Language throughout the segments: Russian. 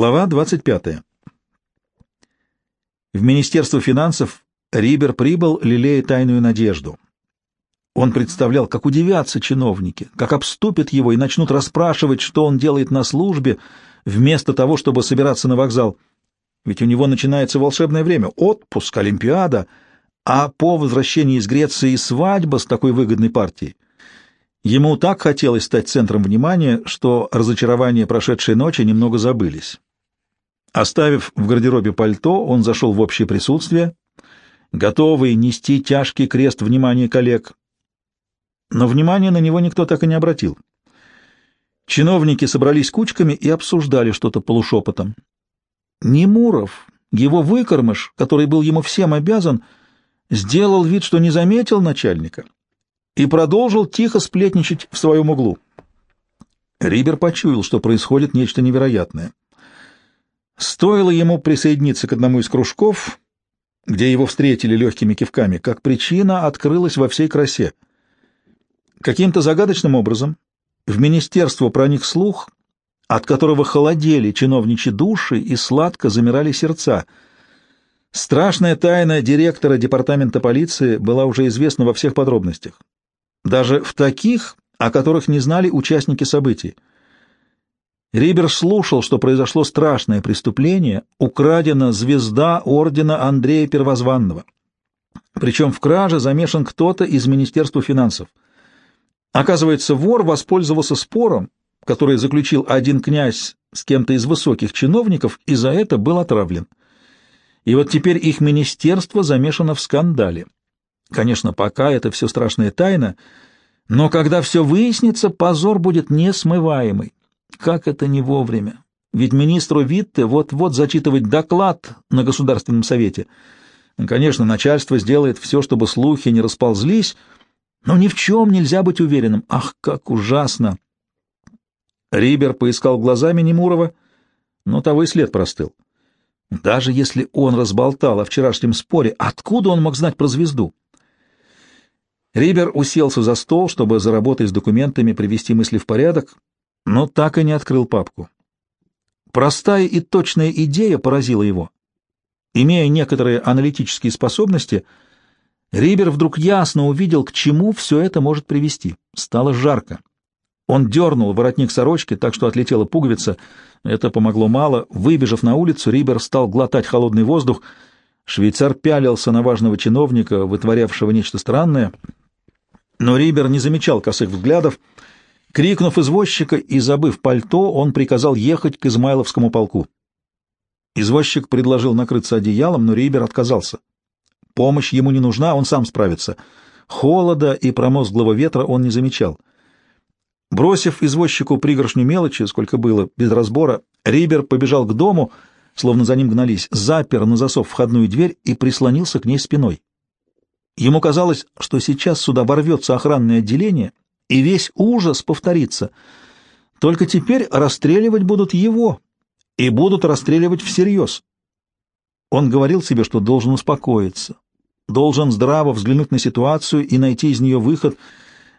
Глава 25. В Министерство финансов Рибер прибыл, лелея тайную надежду. Он представлял, как удивятся чиновники, как обступят его и начнут расспрашивать, что он делает на службе, вместо того, чтобы собираться на вокзал. Ведь у него начинается волшебное время — отпуск, Олимпиада, а по возвращении из Греции свадьба с такой выгодной партией. Ему так хотелось стать центром внимания, что разочарования прошедшей ночи немного забылись. Оставив в гардеробе пальто, он зашел в общее присутствие, готовый нести тяжкий крест внимания коллег. Но внимания на него никто так и не обратил. Чиновники собрались кучками и обсуждали что-то полушепотом. Немуров, его выкормыш, который был ему всем обязан, сделал вид, что не заметил начальника — и продолжил тихо сплетничать в своем углу. Рибер почуял, что происходит нечто невероятное. Стоило ему присоединиться к одному из кружков, где его встретили легкими кивками, как причина открылась во всей красе. Каким-то загадочным образом в министерство проник слух, от которого холодели чиновничьи души и сладко замирали сердца. Страшная тайна директора департамента полиции была уже известна во всех подробностях даже в таких, о которых не знали участники событий. Рибер слушал, что произошло страшное преступление, украдена звезда ордена Андрея Первозванного. Причем в краже замешан кто-то из Министерства финансов. Оказывается, вор воспользовался спором, который заключил один князь с кем-то из высоких чиновников, и за это был отравлен. И вот теперь их министерство замешано в скандале. Конечно, пока это все страшная тайна, но когда все выяснится, позор будет несмываемый. Как это не вовремя? Ведь министру Витте вот-вот зачитывать доклад на Государственном совете. Конечно, начальство сделает все, чтобы слухи не расползлись, но ни в чем нельзя быть уверенным. Ах, как ужасно! Рибер поискал глазами Немурова, но того и след простыл. Даже если он разболтал о вчерашнем споре, откуда он мог знать про звезду? Рибер уселся за стол, чтобы за работой с документами привести мысли в порядок, но так и не открыл папку. Простая и точная идея поразила его. Имея некоторые аналитические способности, Рибер вдруг ясно увидел, к чему все это может привести. Стало жарко. Он дернул воротник сорочки, так что отлетела пуговица. Это помогло мало. Выбежав на улицу, Рибер стал глотать холодный воздух. Швейцар пялился на важного чиновника, вытворявшего нечто странное — но Рибер не замечал косых взглядов. Крикнув извозчика и забыв пальто, он приказал ехать к Измайловскому полку. Извозчик предложил накрыться одеялом, но Рибер отказался. Помощь ему не нужна, он сам справится. Холода и промозглого ветра он не замечал. Бросив извозчику пригоршню мелочи, сколько было, без разбора, Рибер побежал к дому, словно за ним гнались, запер на засов входную дверь и прислонился к ней спиной. Ему казалось, что сейчас сюда ворвется охранное отделение, и весь ужас повторится. Только теперь расстреливать будут его, и будут расстреливать всерьез. Он говорил себе, что должен успокоиться, должен здраво взглянуть на ситуацию и найти из нее выход,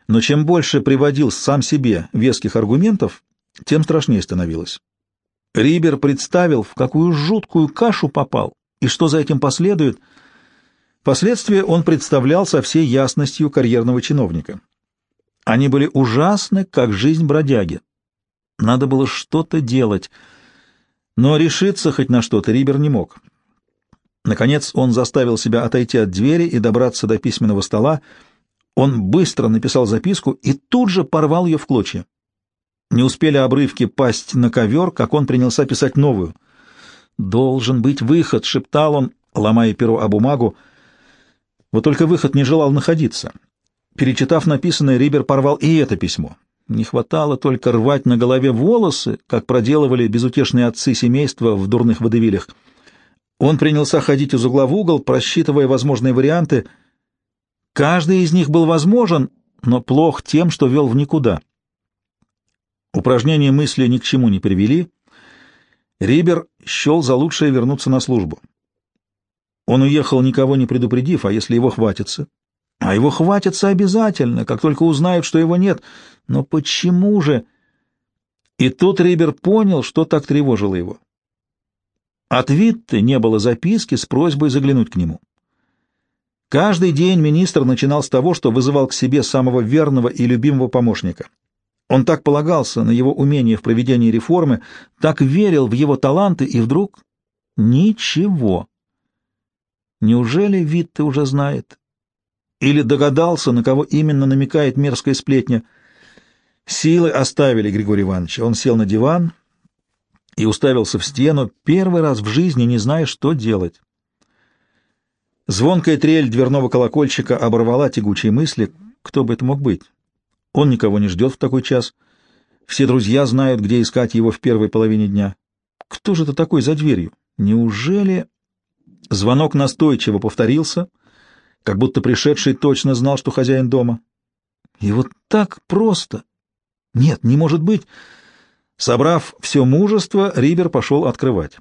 но чем больше приводил сам себе веских аргументов, тем страшнее становилось. Рибер представил, в какую жуткую кашу попал, и что за этим последует — Последствия он представлял со всей ясностью карьерного чиновника. Они были ужасны, как жизнь бродяги. Надо было что-то делать, но решиться хоть на что-то Рибер не мог. Наконец он заставил себя отойти от двери и добраться до письменного стола. Он быстро написал записку и тут же порвал ее в клочья. Не успели обрывки пасть на ковер, как он принялся писать новую. «Должен быть выход», — шептал он, ломая перо о бумагу, — вот только выход не желал находиться. Перечитав написанное, Рибер порвал и это письмо. Не хватало только рвать на голове волосы, как проделывали безутешные отцы семейства в дурных водевилях. Он принялся ходить из угла в угол, просчитывая возможные варианты. Каждый из них был возможен, но плох тем, что вел в никуда. Упражнения мысли ни к чему не привели. Рибер счел за лучшее вернуться на службу. Он уехал, никого не предупредив, а если его хватится? А его хватится обязательно, как только узнают, что его нет. Но почему же... И тут Рибер понял, что так тревожило его. От Витты не было записки с просьбой заглянуть к нему. Каждый день министр начинал с того, что вызывал к себе самого верного и любимого помощника. Он так полагался на его умение в проведении реформы, так верил в его таланты, и вдруг ничего. Неужели Витте уже знает? Или догадался, на кого именно намекает мерзкая сплетня? Силы оставили Григория Ивановича. Он сел на диван и уставился в стену, первый раз в жизни не зная, что делать. Звонкая трель дверного колокольчика оборвала тягучие мысли. Кто бы это мог быть? Он никого не ждет в такой час. Все друзья знают, где искать его в первой половине дня. Кто же это такой за дверью? Неужели... Звонок настойчиво повторился, как будто пришедший точно знал, что хозяин дома. И вот так просто. Нет, не может быть. Собрав все мужество, Рибер пошел открывать.